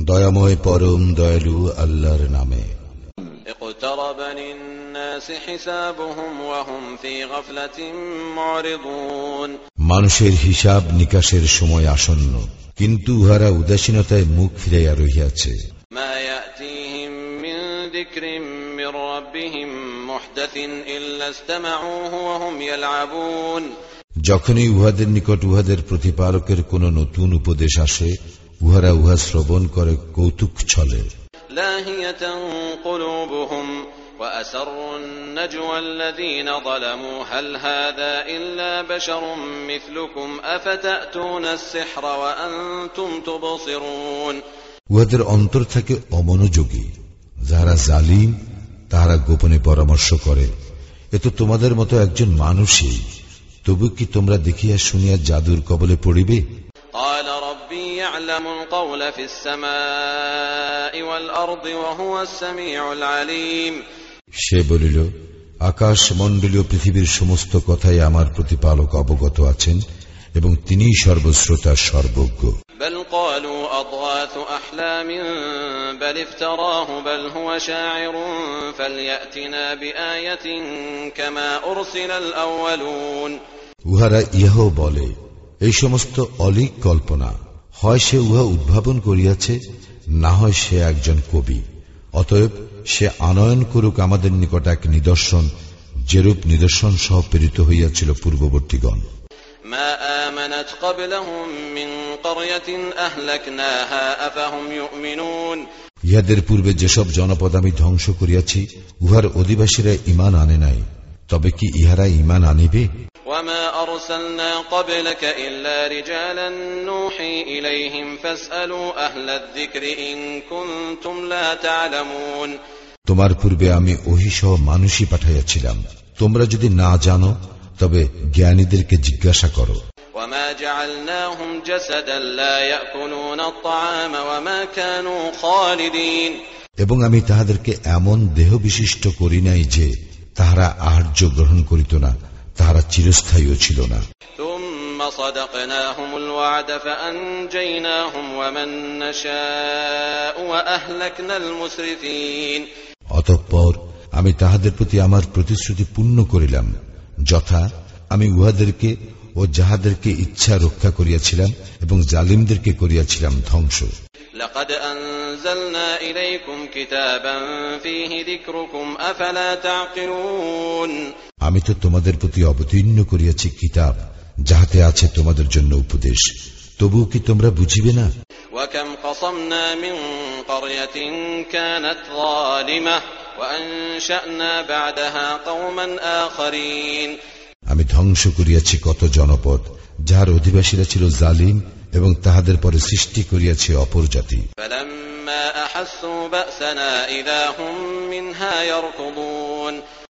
দয়াময় পরম দয়ালু আল্লাহর নামে اقترب للناس حسابهم وهم في غفلة معرضون মানুষের হিসাব নিকাশের সময় আসন্ন কিন্তু উহারা উদাসীনতায় মুখ ফিরাইয়া রহিয়াছে ما يأتيهم من ذكر من ربهم محدث إلا استمعوه وهم يلعبون যখনই উহাদের নিকট উহাদের প্রতিপালকের কোন নতুন উপদেশ আসে উহারা উহা শ্রবণ করে কৌতুক ছলে لاهية قلوبهم وأسروا النجوى الذين ظلموا هل هذا إلا بشر مثلكم أفتأتون السحر وأنتم تبصرون উহাদের অন্তর থাকে অমনোযোগী যাহারা জালিম তাহারা গোপনে পরামর্শ করে এ তো তোমাদের মতো একজন মানুষই তবু কি তোমরা দেখিয়া শুনিয়া জাদুর কবলে পড়িবে? সে বলিল আকাশ মন্ডলীয় পৃথিবীর সমস্ত কথাই আমার প্রতিপালক অবগত আছেন এবং তিনি সর্বশ্রোতা সর্বজ্ঞ। بل قالوا أضغاث أحلام بل افتراه بل هو شاعر فليأتنا بآية كما أرسل الأولون উহারা ইহাও বলে এই সমস্ত অলিক কল্পনা হয় সে উহা উদ্ভাবন করিয়াছে না হয় সে একজন কবি অতএব সে আনয়ন করুক আমাদের নিকট এক নিদর্শন যেরূপ নিদর্শন সহ প্রেরিত হইয়াছিল পূর্ববর্তীগণ ما آمنت قبلهم من قرية أهلكناها أفهم يؤمنون ইহাদের পূর্বে যেসব জনপদ আমি ধ্বংস করিয়াছি উহার অধিবাসীরা ইমান আনে নাই তবে কি ইহারা ইমান আনিবে وما أرسلنا قبلك إلا رجالا نوحي إليهم فاسألوا أهل الذكر إن كنتم لا تعلمون তোমার পূর্বে আমি ওহিসহ মানুষই পাঠাইয়াছিলাম তোমরা যদি না জানো তবে জ্ঞানীদেরকে জিজ্ঞাসা করো وما جعلناهم جسدا لا يأكلون الطعام وما كانوا خالدين এবং আমি তাহাদেরকে এমন দেহ বিশিষ্ট করি নাই যে তাহারা আহার্য গ্রহণ করিত না তাহারা চিরস্থায়ীও ছিল না ثم صدقناهم الوعد فأنجيناهم ومن نشاء وأهلكنا المسرفين অতঃপর আমি তাহাদের প্রতি আমার প্রতিশ্রুতি পূর্ণ করিলাম যথা আমি উহাদেরকে ও যাহাদেরকে ইচ্ছা রক্ষা করিয়াছিলাম এবং জালিমদেরকে করিয়াছিলাম ধ্বংস। আমি তো তোমাদের প্রতি অবতীর্ণ করিয়াছি কিতাব যাহাতে আছে তোমাদের জন্য উপদেশ। তবু কি তোমরা বুঝিবে না? আমি ধ্বংস করিয়াছি কত জনপদ যাহার অধিবাসীরা ছিল জালিম এবং তাহাদের পরে সৃষ্টি করিয়াছি অপর জাতি।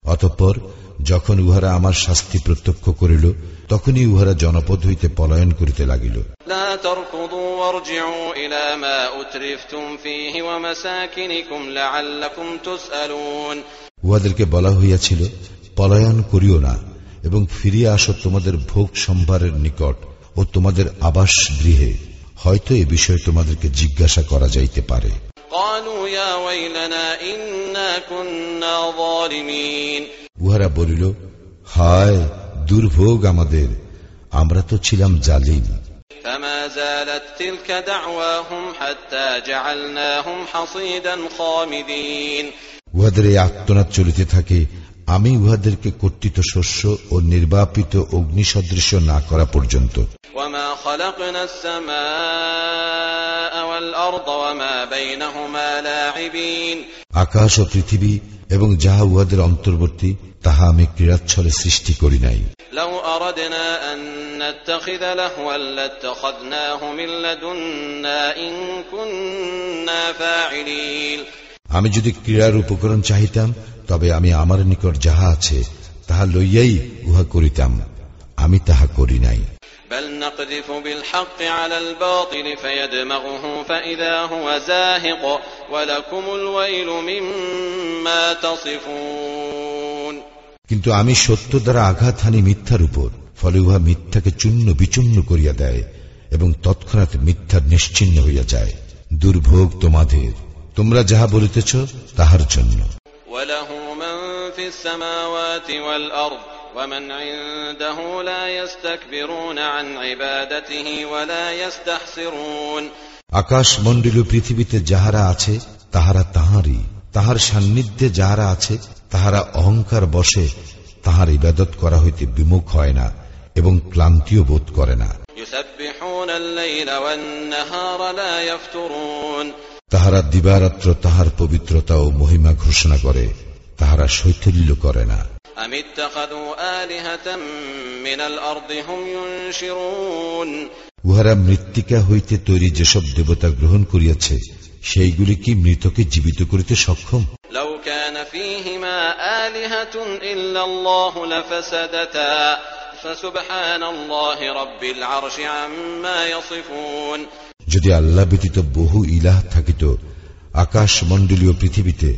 অতঃপর যখন উহারা আমার শাস্তি প্রত্যক্ষ করিল তখনই উহারা জনপদ হইতে পলায়ন করিতে লাগিল لا تركضوا وارجعوا إلى ما أترفتم فيه ومساكنكم لعلكم تسألون উহাদেরকে বলা হইয়াছিল পলায়ন করিও না এবং ফিরিয়া আসো তোমাদের ভোগ সম্ভারের নিকট ও তোমাদের আবাস গৃহে হয়তো এ বিষয়ে তোমাদেরকে জিজ্ঞাসা করা যাইতে পারে قالوا يا ويلنا إنا كنا ظالمين উহারা বলিল হায় দুর্ভোগ আমাদের আমরা তো ছিলাম জালিম فما زالت تلك دعواهم حتى جعلناهم حصيدا خامدين উহাদের এই আত্মনাদ চলিতে থাকে আমি উহাদেরকে কর্তৃত শস্য ও নির্বাপিত অগ্নি সদৃশ্য না করা পর্যন্ত وما خلقنا السماء والأرض وما بينهما لاعبين আকাশ ও পৃথিবী এবং যাহা উহাদের অন্তর্বর্তী তাহা আমি ক্রীড়াচ্ছলে সৃষ্টি করি নাই لو أردنا أن نتخذ لهوا لاتخذناه من لدنا إن كنا فاعلين আমি যদি ক্রীড়ার উপকরণ চাহিতাম তবে আমি আমার নিকট যাহা আছে তাহা লইয়াই উহা করিতাম আমি তাহা করি নাই بل نقذف بالحق على الباطل فيدمغه فإذا هو زاهق ولكم الويل مما تصفون কিন্তু আমি সত্য দ্বারা আঘাত হানি মিথ্যার উপর ফলে উহা মিথ্যাকে চূর্ণ বিচূর্ণ করিয়া দেয় এবং তৎক্ষণাৎ মিথ্যার নিশ্চিন্ন হইয়া যায়। দুর্ভোগ তোমাদের। তোমরা যাহা বলিতেছ তাহার জন্য। আকাশ মন্ডল পৃথিবীতে যাহারা আছে তাহারা তাহারই। তাহার সান্নিধ্যে যাহারা আছে তাহারা অহংকার বসে তাহার ইবাদত করা হইতে বিমুখ হয় না এবং ক্লান্তিও বোধ করে না। তাহারা দিবারাত্র তাহার পবিত্রতা ও মহিমা ঘোষণা করে তাহারা শৈথিল্য করে না। উহারা মৃত্তিকা হইতে তৈরি যেসব দেবতা গ্রহণ করিয়াছে সেইগুলি কি মৃতকে জীবিত করিতে সক্ষম। যদি আল্লাহ ব্যতীত বহু ইলাহ থাকিত আকাশ মন্ডলীয় পৃথিবীতে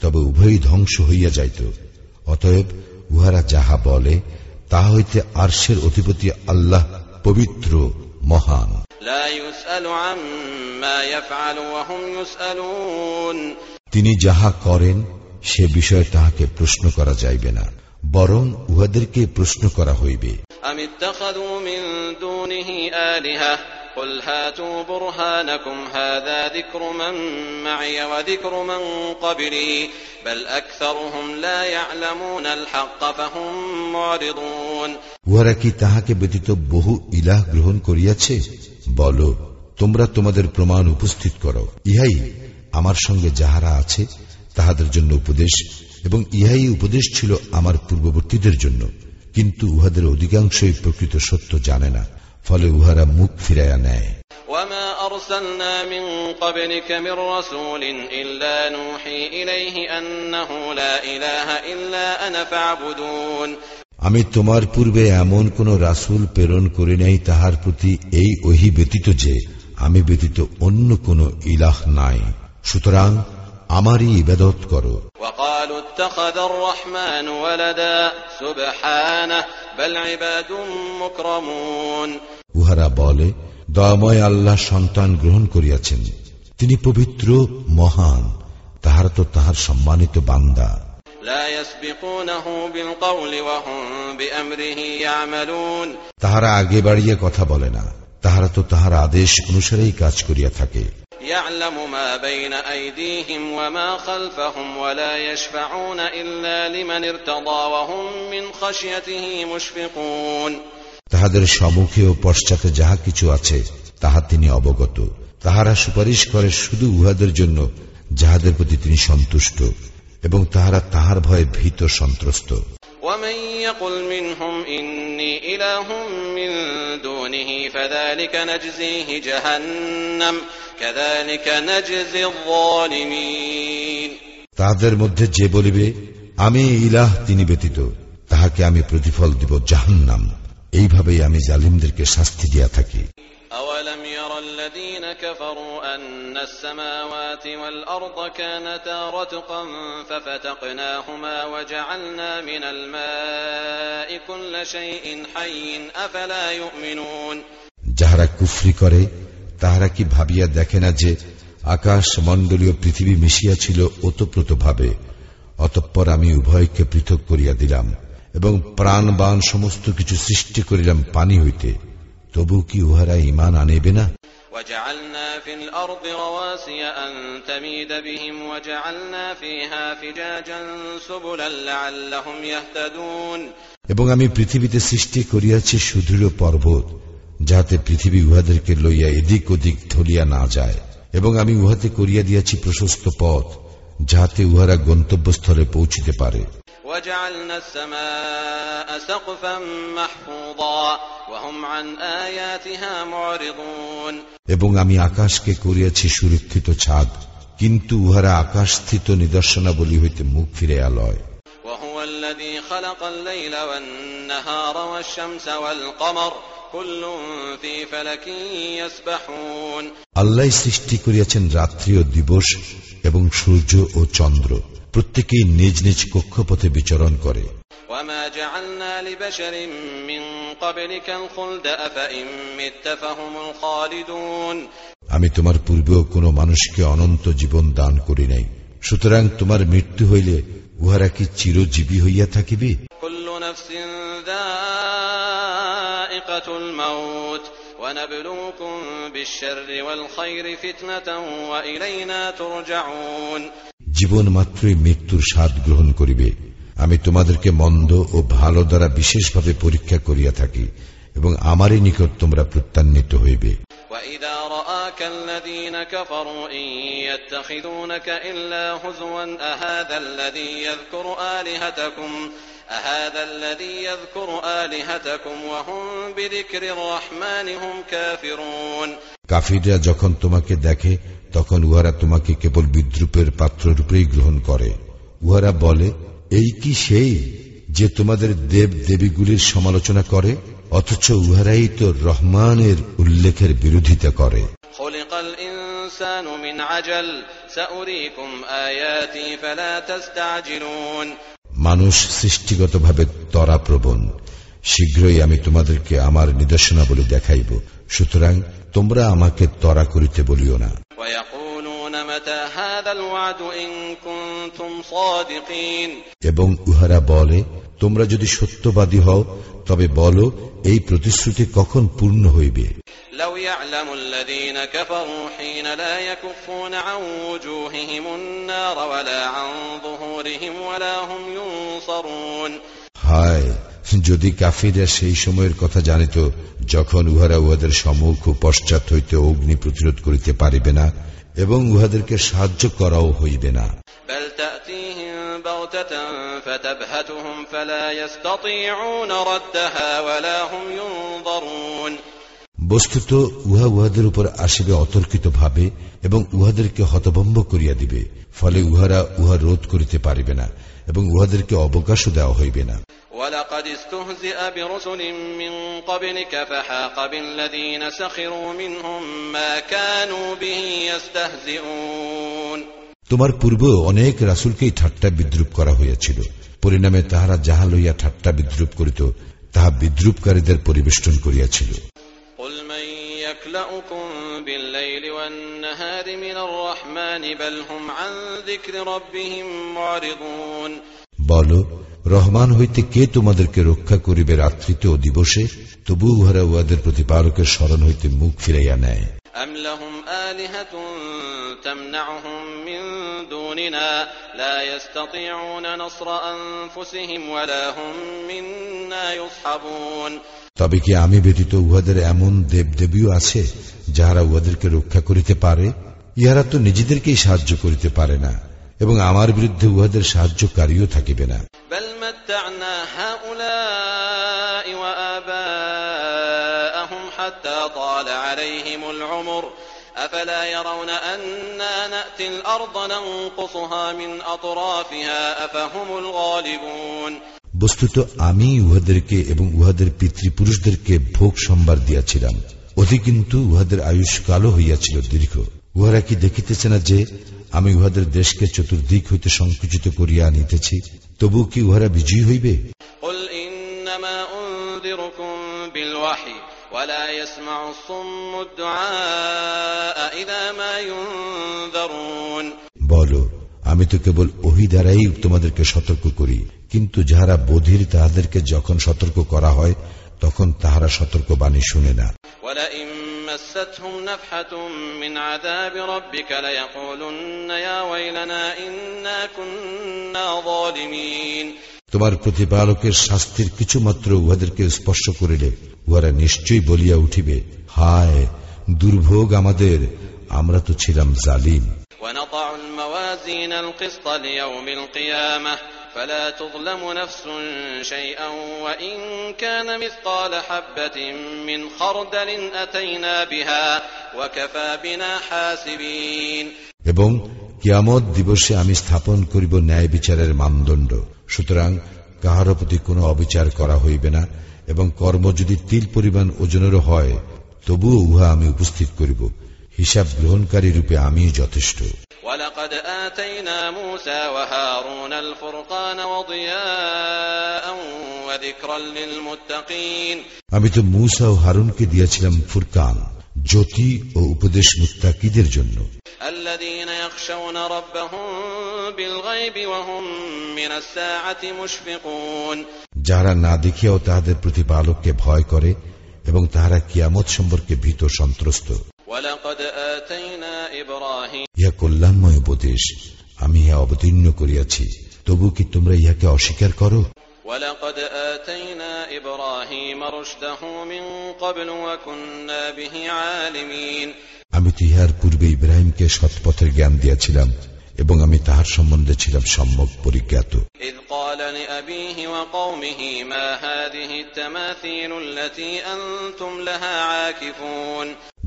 তবে উভয়ই ধ্বংস হইয়া যাইত। অতএব উহারা যাহা বলে তা হইতে আর্শের অধিপতি আল্লাহ পবিত্র। মহান। তিনি যাহা করেন সে বিষয়ে তাহাকে প্রশ্ন করা যাইবে না বরং উহাদেরকে প্রশ্ন করা হইবে। আমি اتخذوا من دونه آلهة قل هاتوا برهانكم هذا ذكر من معي وذكر من قبلي بل أكثرهم لا يعلمون الحق فهم معرضون উহারা কি তাহাকে ব্যতীত বহু ইলাহ গ্রহণ করিয়াছে বল তোমরা তোমাদের প্রমাণ উপস্থিত করো ইহাই আমার সঙ্গে যাহারা আছে তাহাদের জন্য উপদেশ এবং ইহাই উপদেশ ছিল আমার পূর্ববর্তীদের জন্য কিন্তু উহাদের অধিকাংশই প্রকৃত সত্য জানে না ফলে উহারা মুখ ফিরাইয়া নেয় وما أرسلنا من قبلك من رسول إلا نوحي إليه أنه لا إله إلا أنا فاعبدون আমি তোমার পূর্বে এমন কোন রাসূল প্রেরণ করি নাই তাহার প্রতি এই ওহি ব্যতীত যে আমি ব্যতীত অন্য কোন ইলাহ নাই সুতরাং আমারই ইবাদত করো। উহারা বলে দয়াময় আল্লাহ সন্তান গ্রহণ করিয়াছেন। তিনি পবিত্র মহান তাহার তো তাহার সম্মানিত বান্দা। তাহারা আগে বাড়িয়ে কথা বলে না। তাহারা তো তাহার আদেশ অনুসারেই কাজ করিয়া থাকে। يعلم ما بين أيديهم وما خلفهم ولا يشفعون إلا لمن ارتضى وهم من خشيته مشفقون তাহাদের সম্মুখে ও পশ্চাতে যাহা কিছু আছে তাহা তিনি অবগত তাহারা সুপারিশ করে শুধু উহাদের জন্য যাহাদের প্রতি তিনি সন্তুষ্ট এবং তাহারা তাহার ভয়ে ভীত সন্ত্রস্ত ومن يقل منهم إني إله من دونه فذلك نجزيه جهنم كذلك نجزي الظالمين তাহাদের মধ্যে যে বলিবে আমি ইলাহ তিনি ব্যতীত তাহাকে আমি প্রতিফল দিব জাহান্নাম এইভাবেই আমি জালিমদেরকে শাস্তি দিয়া থাকি أولم ير الذين كفروا أن السماوات والأرض كانتا رتقا ففتقناهما وجعلنا من الماء كل شيء حي أفلا يؤمنون যাহারা কুফরি করে তাহারা কি ভাবিয়া দেখে না যে আকাশ মণ্ডলীয় পৃথিবী মিশিয়া ছিল ওতপ্রোত ভাবে অতঃপর আমি উভয়কে পৃথক করিয়া দিলাম এবং প্রাণবান সমস্ত কিছু সৃষ্টি করিলাম পানি হইতে তবু কি উহারা ইমান আনিবে না وجعلنا في الأرض رواسي أن تميد بهم وجعلنا فيها فجاجا سبلا لعلهم يهتدون এবং আমি পৃথিবীতে সৃষ্টি করিয়াছি সুদৃঢ় পর্বত যাহাতে পৃথিবী উহাদেরকে লইয়া এদিক ওদিক ঢলিয়া না যায় এবং আমি উহাতে করিয়া দিয়াছি প্রশস্ত পথ যাহাতে উহারা গন্তব্যস্থলে পৌঁছিতে পারে وجعلنا السماء سقفا محفوظا وهم عن آياتها معرضون এবং আমি আকাশকে করিয়াছি সুরক্ষিত ছাদ কিন্তু উহারা আকাশস্থিত নিদর্শনাবলী হইতে মুখ ফিরে আলয় وهو الذي خلق الليل والنهار والشمس والقمر আল্লাহ সৃষ্টি করিয়াছেন রাত্রি ও দিবস এবং সূর্য ও চন্দ্র। প্রত্যেকেই নিজ নিজ কক্ষপথে বিচরণ করে। আমি তোমার পূর্বেও কোন মানুষকে অনন্ত জীবন দান করি নাই। সুতরাং তোমার মৃত্যু হইলে উহারা কি চিরজীবী হইয়া থাকিবে? كل نفس ذائقة الموت ونبلوكم بالشر والخير فتنة وإلينا ترجعون জীবন মাত্রই মৃত্যুর স্বাদ গ্রহণ করিবে আমি তোমাদেরকে মন্দ ও ভালো দ্বারা বিশেষভাবে পরীক্ষা করিয়া থাকি এবং আমারই নিকট তোমরা প্রত্যান্বিত হইবে وإذا رآك الذين كفروا إن يتخذونك إلا هزوا أهذا الذي يذكر آلهتكم أهذا الذي يذكر آلهتكم وهم بذكر الرحمن هم كافرون কাফিররা যখন তোমাকে দেখে তখন উহারা তোমাকে কেবল বিদ্রুপের পাত্ররূপেই গ্রহণ করে উহারা বলে এই কি সেই যে তোমাদের দেব দেবীগুলির সমালোচনা করে অথচ উহারাই তো রহমানের উল্লেখের বিরোধিতা করে মানুষ সৃষ্টিগতভাবে তরাপ্রবণ। শীঘ্রই আমি তোমাদেরকে আমার নিদর্শনাবলী দেখাইব। সুতরাং তোমরা আমাকে তরা করিতে বলিও না। এবং উহারা বলে তোমরা যদি সত্যবাদী হও তবে বলো এই প্রতিশ্রুতি কখন পূর্ণ হইবে? لو يعلم الذين كفروا حين لا يكفون عن وجوههم النار ولا عن ظهورهم ولا هم ينصرون হায় যদি কাফিরা সেই সময়ের কথা জানিত যখন উহারা উহাদের সম্মুখ ও পশ্চাৎ হইতে অগ্নি প্রতিরোধ করিতে পারিবে না এবং উহাদেরকে সাহায্য করাও হইবে না بل تأتيهم بغتة فتبهتهم فلا يستطيعون ردها ولا هم ينظرون বস্তুত উহা উহাদের উপর আসিবে অতর্কিতভাবে এবং উহাদেরকে হতভম্ব করিয়া দিবে ফলে উহারা উহা রোধ করিতে পারিবে না এবং উহাদেরকে অবকাশও দেওয়া হইবে না। তোমার পূর্বেও অনেক রাসুলকেই ঠাট্টা বিদ্রুপ করা হইয়াছিল। পরিণামে তাহারা যাহা লইয়া ঠাট্টা বিদ্রুপ করিত তাহা বিদ্রুপকারীদের পরিবেষ্টন করিয়াছিল। يكلأكم بالليل والنهار من الرحمن بل هم عن ذكر ربهم معرضون বল রহমান হইতে কে তোমাদেরকে রক্ষা করিবে রাত্রিতে ও দিবসে তবু উহারা উহাদের প্রতিপালকের স্মরণ হইতে মুখ ফিরাইয়া নেয় أم لهم آلهة تمنعهم من دوننا لا يستطيعون نصر أنفسهم ولا هم منا يصحبون তবে কি আমি ব্যতীত উহাদের এমন দেবদেবীও আছে যাহারা উহাদেরকে রক্ষা করিতে পারে ইহারা তো নিজেদেরকেই সাহায্য করিতে পারে না এবং আমার বিরুদ্ধে উহাদের সাহায্যকারীও থাকিবে না بل متعنا هؤلاء وآباءهم حتى طال عليهم العمر أفلا يرون أنا نأتي الأرض ننقصها من أطرافها أفهم الغالبون বস্তুত আমি উহাদেরকে এবং উহাদের পিতৃপুরুষদেরকে ভোগ সম্বার দিয়াছিলাম। অতি কিন্তু উহাদের আয়ুষ কালো হইয়াছিল দীর্ঘ। উহারা কি দেখিতেছে না যে আমি উহাদের দেশকে চতুর্দিক হইতে সংকুচিত করিয়া আনিতেছি? তবু কি উহারা বিজয়ী হইবে? বল আমি তো কেবল ওহি দ্বারাই তোমাদেরকে সতর্ক করি। কিন্তু যাহারা বধির তাহাদেরকে যখন সতর্ক করা হয় তখন তাহারা সতর্ক বাণী শুনে না। তোমার প্রতিপালকের শাস্তির কিছু মাত্র উহাদেরকে স্পর্শ করিলে উহারা নিশ্চয়ই বলিয়া উঠিবে হায় দুর্ভোগ আমাদের আমরা তো ছিলাম জালিম। ونضع الموازين القسط ليوم القيامة فلا تظلم نفس شيئا وإن كان مثقال حبة من خردل أتينا بها وكفى بنا حاسبين এবং কিয়ামত দিবসে আমি স্থাপন করিব ন্যায় বিচারের মানদণ্ড সুতরাং কাহার প্রতি কোনো অবিচার করা হইবে না এবং কর্ম যদি তিল পরিমাণ ওজনেরও হয় তবুও উহা আমি উপস্থিত করিব হিসাব গ্রহণকারী রূপে আমি যথেষ্ট ولقد آتينا موسى وهارون الفرقان وضياء وذكرا للمتقين আমি তো মূসা ও হারুনকে দিয়েছিলাম ফুরকান জ্যোতি ও উপদেশ মুত্তাকিদের জন্য الذين يخشون ربهم بالغيب وهم من الساعة مشفقون যারা না দেখিয়াও তাহাদের প্রতিপালককে ভয় করে এবং তাহারা কিয়ামত সম্পর্কে ভীত সন্ত্রস্ত ولقد آتينا إبراهيم ইহা কল্যাণময় উপদেশ আমি ইহা অবতীর্ণ করিয়াছি তবু কি তোমরা ইহাকে অস্বীকার করো ولقد آتينا إبراهيم رشده من قبل وكنا به عالمين আমি তো ইহার পূর্বে ইব্রাহিমকে সৎপথের জ্ঞান দিয়াছিলাম এবং আমি তাহার সম্বন্ধে ছিলাম সম্যক পরিজ্ঞাত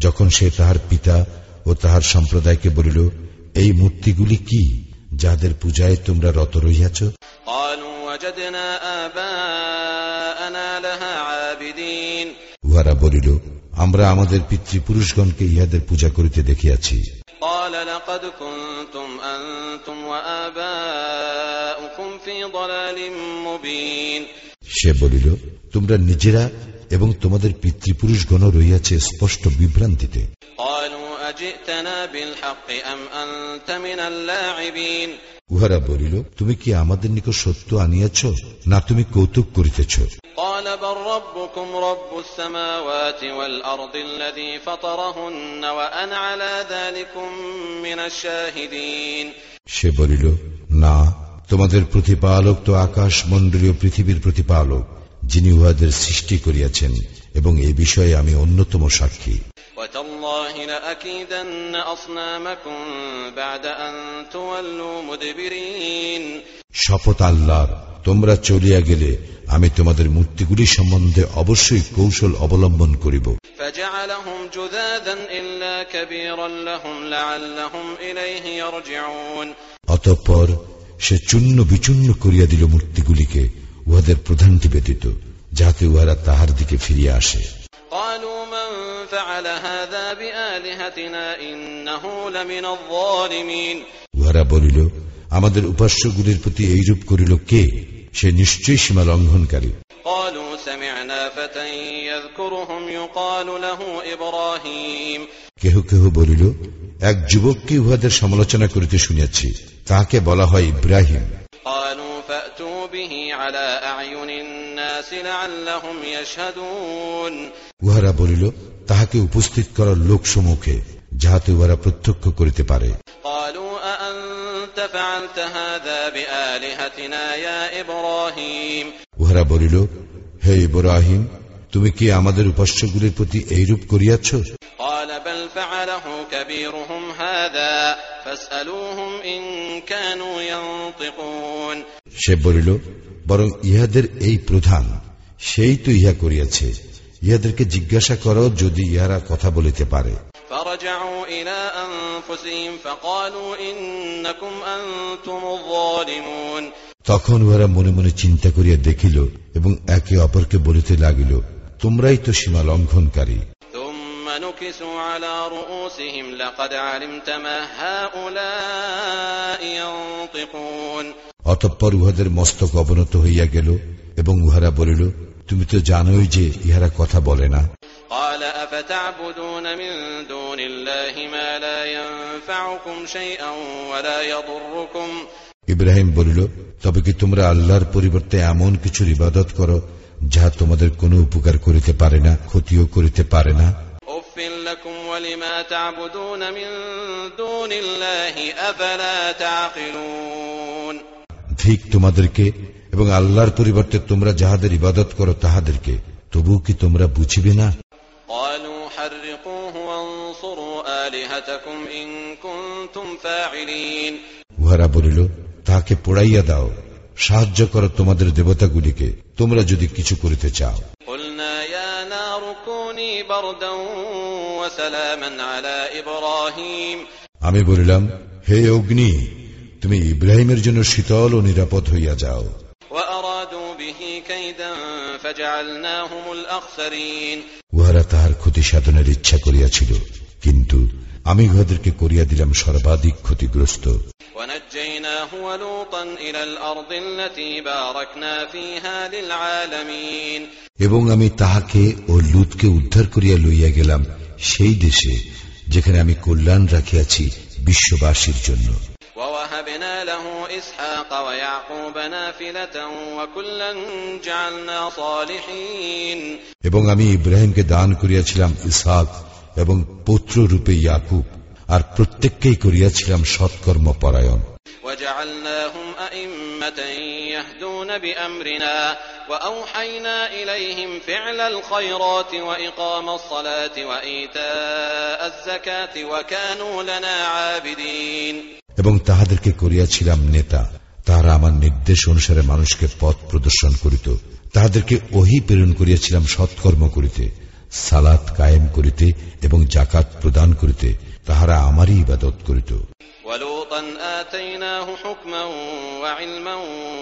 যখন সে তাহার পিতা ও তাহার সম্প্রদায়কে বলিল এই মূর্তিগুলি কি যাদের পূজায় তোমরা রত রইয়াছ উহারা বলিল আমরা আমাদের পিতৃপুরুষগণকে ইহাদের পূজা করিতে দেখিয়াছি। সে বলিল তোমরা নিজেরা এবং তোমাদের পিতৃপুরুষগণ রইয়াছে স্পষ্ট বিভ্রান্তিতে। উহারা বলিল তুমি কি আমাদের নিকট সত্য আনিয়াছ না তুমি কৌতুক করিতেছ? সে বলিল না তোমাদের প্রতিপালক তো আকাশ মন্ডলীয় পৃথিবীর প্রতিপালক। যিনি উহাদের সৃষ্টি করিয়াছেন এবং এ বিষয়ে আমি অন্যতম সাক্ষী। শপথ আল্লাহর তোমরা চলিয়া গেলে আমি তোমাদের মূর্তিগুলি সম্বন্ধে অবশ্যই কৌশল অবলম্বন করিব। অতঃপর সে চূন্য বিচূর্ণ করিয়া দিল মূর্তিগুলিকে উহাদের প্রধানটি ব্যতীত যাতে উহারা তাহার দিকে ফিরিয়ে আসে। উহারা বলিল আমাদের উপাস্য গুলির প্রতি এইরূপ করিল কে? সে নিশ্চয়ই সীমা লঙ্ঘনকারী। কেহ কেহ বলিল এক যুবককে উহাদের সমালোচনা করিতে শুনিয়াছি তাহাকে বলা হয় ইব্রাহিম। উহারা বলিল তাহাকে উপস্থিত করার লোক সম্মুখে যাহাতে উহারা প্রত্যক্ষ করিতে পারে। উহারা বলিল হে ইব্রাহিম তুমি কি আমাদের উপাস্যগুলির প্রতি এইরূপ করিয়াছ? قال بل فعله كبيرهم هذا فاسألوهم إن كانوا ينطقون সে বলিল বরং ইহাদের এই প্রধান সেই তো ইহা করিয়াছে ইহাদেরকে জিজ্ঞাসা করো যদি ইহারা কথা বলিতে পারে فرجعوا إلى أنفسهم فقالوا إنكم أنتم الظالمون তখন উহারা মনে মনে চিন্তা করিয়া দেখিল এবং একে অপরকে বলিতে লাগিল তোমরাই তো সীমা লঙ্ঘনকারী ثم نكسوا على رؤوسهم لقد علمت ما هؤلاء ينطقون অতঃপর উহাদের মস্তক অবনত হইয়া গেল এবং উহারা বলিল তুমি তো জানোই যে ইহারা কথা বলে না قال أفتعبدون من دون الله ما لا ينفعكم شيئا ولا يضركم ইব্রাহিম বলিল তবে কি তোমরা আল্লাহর পরিবর্তে এমন কিছুর ইবাদত করো যাহা তোমাদের কোনো উপকার করিতে পারে না ক্ষতিও করিতে পারে না أف لكم ولما تعبدون من دون الله أفلا تعقلون ঠিক তোমাদেরকে এবং আল্লাহর পরিবর্তে তোমরা যাহাদের ইবাদত করো তাহাদেরকে তবু কি তোমরা বুঝিবে না? উহারা বলিল তাহাকে পোড়াইয়া দাও সাহায্য করো তোমাদের দেবতাগুলিকে তোমরা যদি কিছু করিতে চাও। আমি বলিলাম হে অগ্নি তুমি ইব্রাহিমের জন্য শীতল ও নিরাপদ হইয়া যাও। উহারা তাহার ক্ষতি সাধনের ইচ্ছা করিয়াছিল কিন্তু আমি উহাদেরকে করিয়া দিলাম সর্বাধিক ক্ষতিগ্রস্ত। এবং আমি তাহাকে ও লুতকে উদ্ধার করিয়া লইয়া গেলাম সেই দেশে যেখানে আমি কল্যাণ রাখিয়াছি বিশ্ববাসীর জন্য। ووهبنا له إسحاق ويعقوب نافلة وكلا جعلنا صالحين এবং আমি ইব্রাহিমকে দান করিয়াছিলাম ইসহাক এবং পুত্র রূপে ইয়াকুব আর প্রত্যেককেই করিয়াছিলাম সৎকর্ম পরায়ণ وجعلناهم أئمة يهدون بأمرنا وأوحينا إليهم فعل الخيرات وإقام الصلاة وإيتاء الزكاة وكانوا لنا عابدين এবং তাহাদেরকে করিয়াছিলাম নেতা তাহারা আমার নির্দেশ অনুসারে মানুষকে পথ প্রদর্শন করিত তাহাদেরকে ওহি প্রেরণ করিয়াছিলাম সৎকর্ম করিতে সালাত কায়েম করিতে এবং জাকাত প্রদান করিতে তাহারা আমারই ইবাদত করিত ولوطا آتيناه حكما وعلما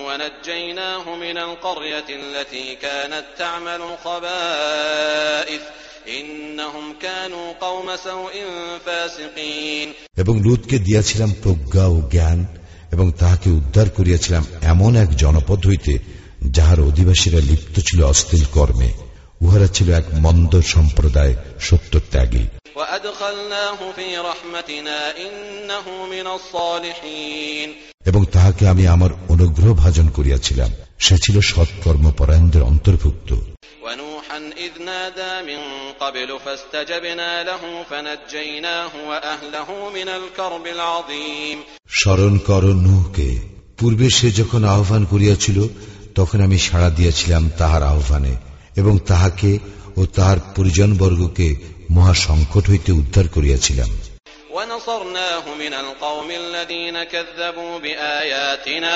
ونجيناه من القرية التي كانت تعمل الخبائث এবং লুতকে দিয়াছিলাম প্রজ্ঞা ও জ্ঞান এবং তাহাকে উদ্ধার করিয়াছিলাম এমন এক জনপদ হইতে যাহার অধিবাসীরা লিপ্ত ছিল অস্থিল কর্মে। উহারা ছিল এক মন্দ সম্প্রদায় সত্য ত্যাগী এবং তাহাকে আমি আমার অনুগ্রহ ভাজন করিয়াছিলাম। সে ছিল সৎকর্মপরায়ণদের অন্তর্ভুক্ত। ونوحا إذ نادى من قبل فاستجبنا له فنجيناه وأهله من الكرب العظيم স্মরণ কর নুহকে পূর্বে সে যখন আহ্বান করিয়াছিল তখন আমি সাড়া দিয়াছিলাম তাহার আহ্বানে এবং তাহাকে ও তাহার পরিজনবর্গকে মহা সংকট হইতে উদ্ধার করিয়াছিলাম ونصرناه من القوم الذين كذبوا بآياتنا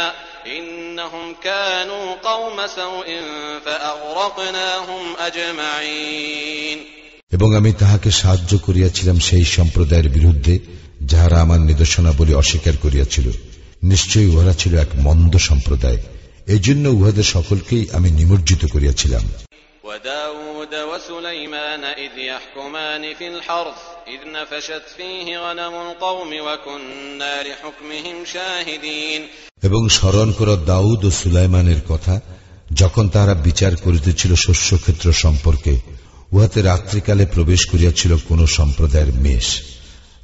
إنهم كانوا قوم سوء فأغرقناهم أجمعين এবং আমি তাহাকে সাহায্য করিয়াছিলাম সেই সম্প্রদায়ের বিরুদ্ধে যাহারা আমার নিদর্শনাবলী অস্বীকার করিয়াছিল নিশ্চয়ই উহারা ছিল এক মন্দ সম্প্রদায় এই জন্য উহাদের সকলকেই আমি নিমজ্জিত করিয়াছিলাম وداود وسليمان إذ يحكمان في الحرث إذ نفشت فيه غنم القوم وكنا لحكمهم شاهدين এবং স্মরণ কর দাউদ ও সুলাইমানের কথা যখন তাহারা বিচার করিতেছিল শস্যক্ষেত্র সম্পর্কে উহাতে রাত্রিকালে প্রবেশ করিয়াছিল কোন সম্প্রদায়ের মেষ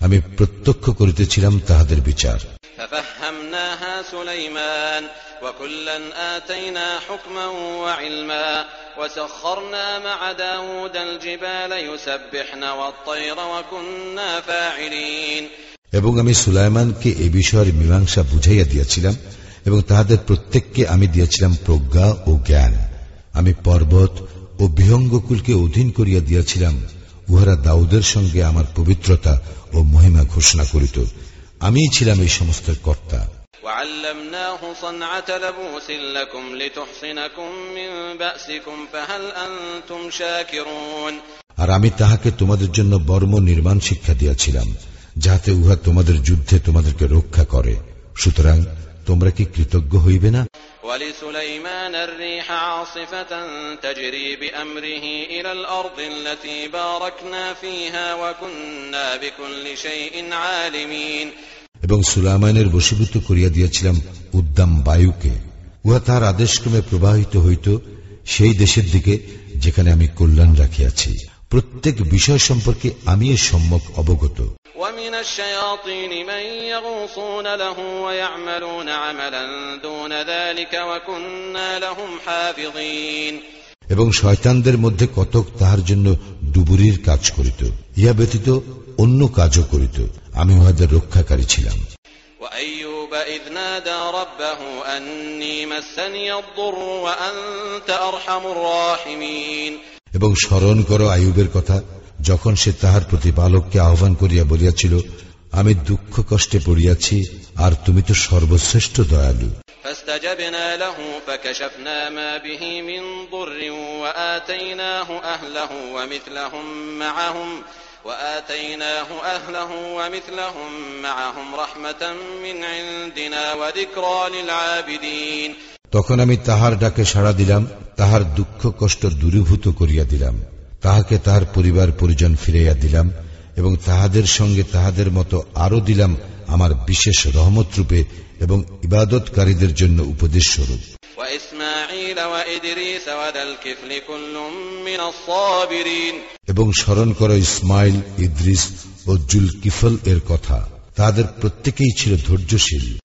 আমি প্রত্যক্ষ করিতেছিলাম তাহাদের বিচার ففهمناها سليمان وكلا آتينا حكما وعلما وسخرنا مع داود الجبال يسبحن والطير وكنا فاعلين এবং আমি সুলাইমানকে এ বিষয়ের মীমাংসা বুঝাইয়া দিয়াছিলাম এবং তাহাদের প্রত্যেককে আমি দিয়াছিলাম প্রজ্ঞা ও জ্ঞান আমি পর্বত ও বিহঙ্গকুলকে অধীন করিয়া দিয়াছিলাম উহারা দাউদের সঙ্গে আমার পবিত্রতা ও মহিমা ঘোষণা করিত আমি ছিলাম এই সমস্ত কর্তা। আর আমি তাহাকে তোমাদের জন্য বর্ম নির্মাণ শিক্ষা দিয়াছিলাম যাহাতে উহা তোমাদের যুদ্ধে তোমাদেরকে রক্ষা করে। সুতরাং তোমরা কি কৃতজ্ঞ হইবে না ولسليمان الريح عاصفة تجري بأمره إلى الأرض التي باركنا فيها وكنا بكل شيء عالمين এবং সুলাইমানের বশীভূত করিয়া দিয়াছিলাম উদ্দাম বায়ুকে উহা তাহার আদেশক্রমে প্রবাহিত হইত সেই দেশের দিকে যেখানে আমি কল্যাণ রাখিয়াছি প্রত্যেক বিষয় সম্পর্কে আমি এর সম্যক অবগত ومن الشياطين من يغوصون له ويعملون عملا دون ذلك وكنا لهم حافظين এবং শয়তানদের মধ্যে কতক তাহার জন্য ডুবুরির কাজ করিত ইহা ব্যতীত অন্য কাজও করিত আমি উহাদের রক্ষাকারী ছিলাম وأيوب إذ نادى ربه أني مسني الضر وأنت أرحم الراحمين এবং স্মরণ করো আয়ুবের কথা যখন সে তাহার প্রতিপালককে আহ্বান করিয়া বলিয়াছিল আমি দুঃখ কষ্টে পড়িয়াছি আর তুমি তো সর্বশ্রেষ্ঠ দয়ালু। তখন আমি তাহার ডাকে সাড়া দিলাম তাহার দুঃখ কষ্ট দূরীভূত করিয়া দিলাম। তাহাকে তাহার পরিবার পরিজন ফিরাইয়া দিলাম এবং তাহাদের সঙ্গে তাহাদের মতো আরও দিলাম আমার বিশেষ রহমত রূপে এবং ইবাদতকারীদের জন্য উপদেশ স্বরূপ। এবং স্মরণ করো ইসমাইল ইদ্রিস ও জুল কিফল এর কথা। তাদের প্রত্যেকেই ছিল ধৈর্যশীল।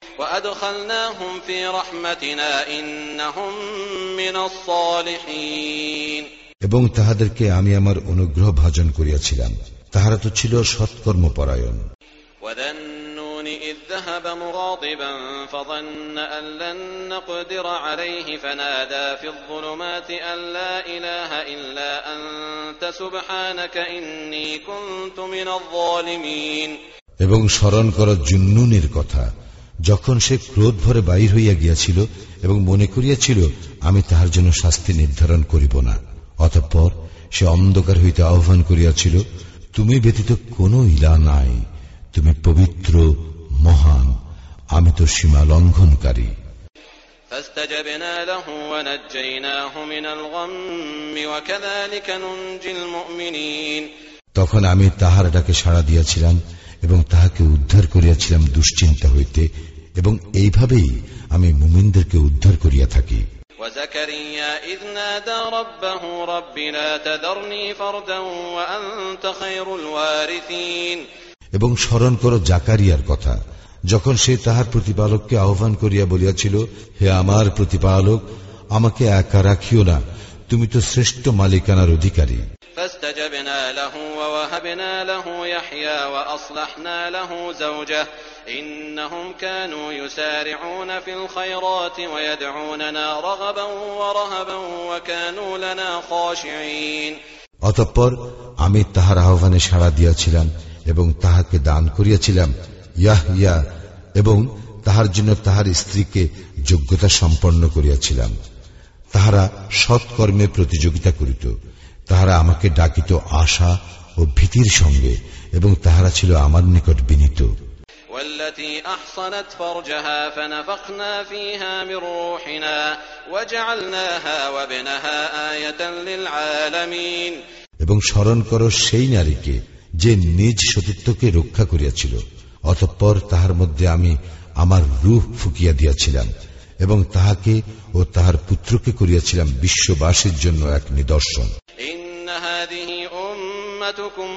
রহমতিনা في رحمتنا إنهم من الصالحين এবং তাহাদেরকে আমি আমার অনুগ্রহ ভাজন করিয়াছিলাম তাহারা তো ছিল সৎকর্মপরায়ণ وذا النون إذ ذهب مغاضبا فظن أن لن نقدر عليه فنادى في الظلمات أن لا إله إلا أنت سبحانك إني كنت من الظالمين এবং স্মরণ কর জুন্নুনের কথা যখন সে ক্রোধ ভরে বাহির হইয়া গিয়াছিল এবং মনে করিয়াছিল আমি তাহার জন্য শাস্তি নির্ধারণ করিব না অতঃপর সে অন্ধকার হইতে আহ্বান করিয়াছিল তুমি ব্যতীত কোন ইলা নাই। তুমি পবিত্র মহান। আমি তো সীমা লঙ্ঘনকারী। তখন আমি তাহার ডাকে সাড়া দিয়াছিলাম এবং তাহাকে উদ্ধার করিয়াছিলাম দুশ্চিন্তা হইতে এবং এইভাবেই আমি মুমিনদেরকে উদ্ধার করিয়া থাকি। وزكريا إذ نادى ربه رب لا تذرني فردا وأنت خير الوارثين এবং স্মরণ করো জাকারিয়ার কথা যখন সে তাহার প্রতিপালককে আহ্বান করিয়া বলিয়াছিল হে আমার প্রতিপালক আমাকে একা রাখিও না তুমি তো শ্রেষ্ঠ মালিকানার অধিকারী فاستجبنا له ووهبنا له يحيى وأصلحنا له زوجه إنهم كانوا يسارعون في الخيرات ويدعوننا رغبا ورهبا وكانوا لنا خاشعين অতঃপর আমি তাহার আহ্বানে সাড়া দিয়াছিলাম এবং তাহাকে দান করিয়াছিলাম ইয়াহ ইয়া এবং তাহার জন্য তাহার স্ত্রীকে যোগ্যতা সম্পন্ন করিয়াছিলাম তাহারা সৎকর্মে প্রতিযোগিতা করিত তাহারা আমাকে ডাকিত আশা ও ভীতির সঙ্গে এবং তাহারা ছিল আমার নিকট বিনীত والتي أحصنت فرجها فنفخنا فيها من روحنا وجعلناها وابنها آية للعالمين এবং স্মরণ করো সেই নারীকে যে নিজ সতীত্বকে রক্ষা করিয়াছিল অতঃপর তাহার মধ্যে আমি আমার রূহ ফুকিয়া দিয়াছিলাম এবং তাহাকে ও তাহার পুত্রকে করিয়াছিলাম বিশ্ববাসীর জন্য এক নিদর্শন إن هذه أمتكم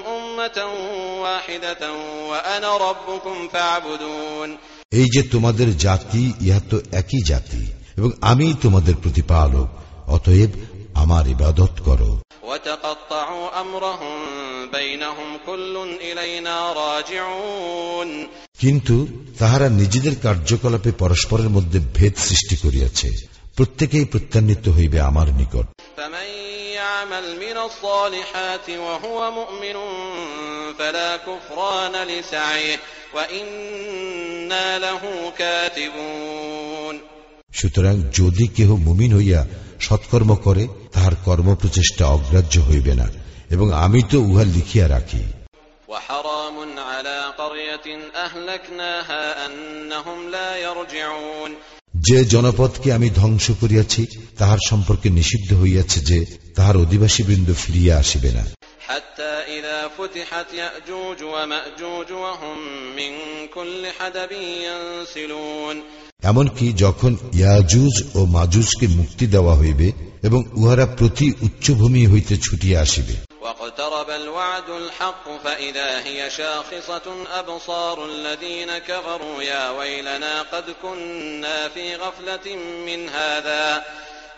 এই যে তোমাদের জাতি ইহা তো একই জাতি এবং আমি তোমাদের প্রতিপালক অতএব আমার ইবাদত করো। কিন্তু তাহারা নিজেদের কার্যকলাপে পরস্পরের মধ্যে ভেদ সৃষ্টি করিয়াছে প্রত্যেকেই প্রত্যান্বিত হইবে আমার নিকট। يعمل من الصالحات وهو مؤمن فلا كفران لسعيه وإنا له كاتبون সুতরাং যদি কেহ মুমিন হইয়া সৎকর্ম করে তাহার কর্মপ্রচেষ্টা অগ্রাহ্য হইবে না এবং আমি তো উহা লিখিয়া রাখি وحرام على قرية أهلكناها أنهم لا يرجعون যে জনপদকে আমি ধ্বংস করিয়াছি তাহার সম্পর্কে নিষিদ্ধ হইয়াছে যে তাহার অধিবাসী বৃন্দ ফিরিয়া আসিবে না। এমনকি যখন ইয়াজুজ ও মাজুজকে মুক্তি দেওয়া হইবে এবং উহারা প্রতি উচ্চভূমি হইতে ছুটিয়া আসিবে। واقترب الوعد الحق فإذا هي شاخصة أبصار الذين كفروا يا ويلنا قد كنا في غفلة من هذا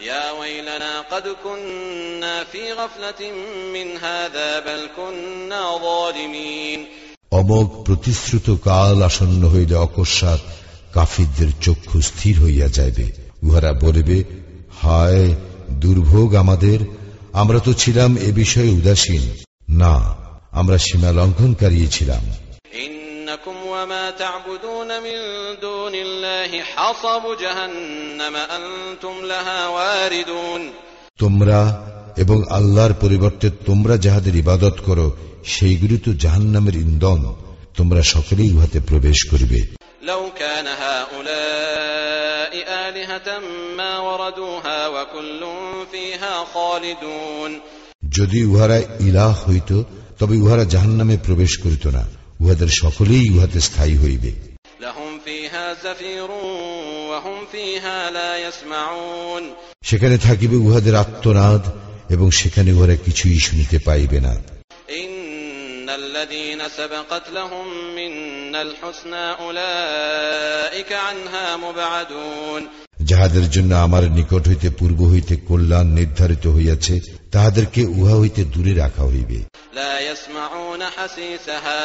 يا ويلنا قد كنا في غفلة من هذا بل كنا ظالمين অমোঘ প্রতিশ্রুত কাল আসন্ন হইলে অকস্মাৎ কাফিরদের চক্ষু স্থির হইয়া যাইবে উহারা বলিবে হায় দুর্ভোগ আমাদের আমরা তো ছিলাম এ বিষয়ে উদাসীন। না আমরা সীমা লঙ্ঘন কারিয়েছিলাম। তোমরা এবং আল্লাহর পরিবর্তে তোমরা যাহাদের ইবাদত করো সেইগুলি তো জাহান্নামের ইন্ধন। তোমরা সকলেই উহাতে প্রবেশ করিবে। لو كان هؤلاء آلهة ما وردوها وكل فيها خالدون যদি উহারা ইলাহ হইত তবে উহারা জাহান নামে প্রবেশ করিত না উহাদের সকলেই উহাতে স্থায়ী হইবে لهم فيها زفير وهم فيها لا يسمعون সেখানে থাকিবে উহাদের আত্মনাদ এবং সেখানে উহারা কিছুই শুনিতে পাইবে না إن الذين سبقت لهم منا الحسنى أولئك عنها مبعدون যাহাদের জন্য আমার নিকট হইতে পূর্ব হইতে কল্যাণ নির্ধারিত হইয়াছে তাহাদেরকে উহা হইতে দূরে রাখা হইবে لا يسمعون حسيسها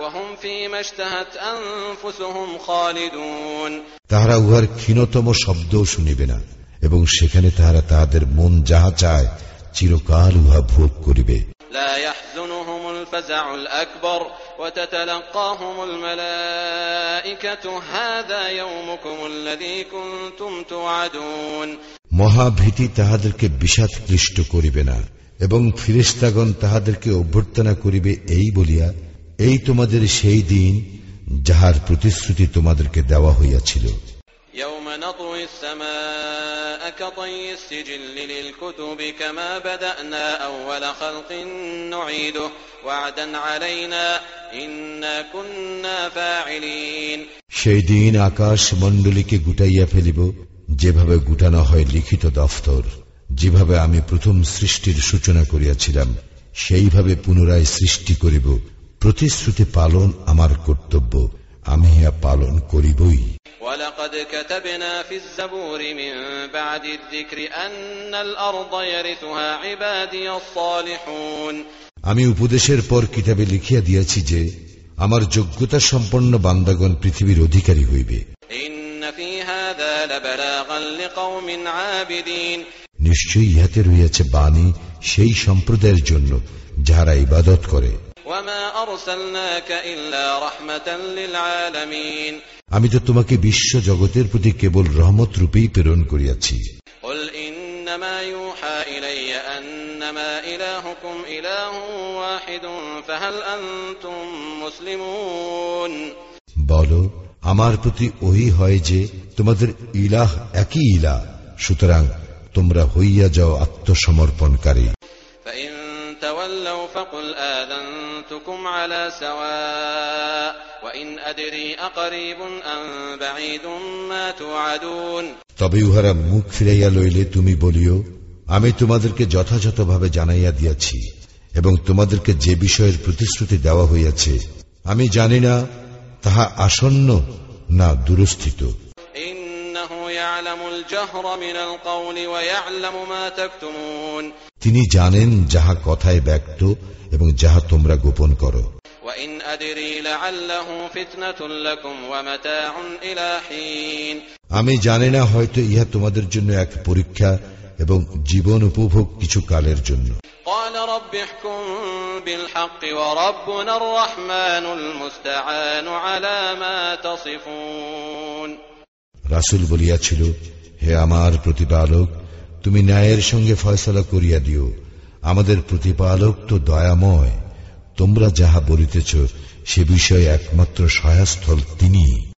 وهم فيما اشتهت أنفسهم خالدون তাহারা উহার ক্ষীণতম শব্দও শুনিবে না এবং সেখানে তাহারা তাহাদের মন যাহা চায় চিরকাল উহা ভোগ করিবে لا يحزنهم الفزع الأكبر وتتلقاهم الملائكة هذا يومكم الذي كنتم توعدون মহাভীতি তাহাদেরকে বিষাদ ক্লিষ্ট করিবে না এবং ফিরিস্তাগণ তাহাদেরকে অভ্যর্থনা করিবে এই বলিয়া এই তোমাদের সেই দিন যাহার প্রতিশ্রুতি তোমাদেরকে দেওয়া হইয়াছিল يوم نطوي السماء كطي السجل للكتب كما بدأنا أول خلق نعيده وعدا علينا إنا كنا فاعلين সেই দিন আকাশ মণ্ডলীকে গুটাইয়া ফেলিব যেভাবে গুটানো হয় লিখিত দফতর যেভাবে আমি প্রথম সৃষ্টির সূচনা করিয়াছিলাম সেইভাবে পুনরায় সৃষ্টি করিব প্রতিশ্রুতি পালন আমার কর্তব্য আমি ইহা পালন করিবই ولقد كتبنا في الزبور من بعد الذكر أن الأرض يرثها عبادي الصالحون আমি উপদেশের পর কিতাবে লিখিয়া দিয়াছি যে আমার যোগ্যতা সম্পন্ন বান্দাগণ পৃথিবীর অধিকারী হইবে إن في هذا لبلاغا لقوم عابدين নিশ্চয়ই ইহাতে রইয়াছে বাণী সেই সম্প্রদায়ের জন্য যাহারা ইবাদত করে আমি তো তোমাকে বিশ্ব জগতের প্রতি কেবল রহমত রূপেই প্রেরণ করিয়াছি। বল আমার প্রতি ওই হয় যে তোমাদের ইলাহ একই ইলা সুতরাং তোমরা হইয়া যাও আত্মসমর্পণকারী। تولوا فقل آذنتكم على سواء وإن أدري أقريب أم بعيد ما توعدون তবে উহারা মুখ ফিরাইয়া লইলে তুমি বলিও আমি তোমাদেরকে যথাযথভাবে জানাইয়া দিয়াছি এবং তোমাদেরকে যে বিষয়ের প্রতিশ্রুতি দেওয়া হইয়াছে আমি জানি না তাহা আসন্ন না দূরস্থিত তিনি জানেন যাহা কথায় ব্যক্ত এবং যাহা তোমরা গোপন করো। আমি জানি না হয়তো ইহা তোমাদের জন্য এক পরীক্ষা এবং জীবন উপভোগ কিছু কালের জন্য। রাসুল বলিয়াছিল, হে আমার প্রতিপালক, তুমি ন্যায়ের সঙ্গে ফয়সলা করিয়া দিও। আমাদের প্রতিপালক তো দয়াময়। তোমরা যাহা বলিতেছ, সে বিষয়ে একমাত্র সহায়স্থল তিনি।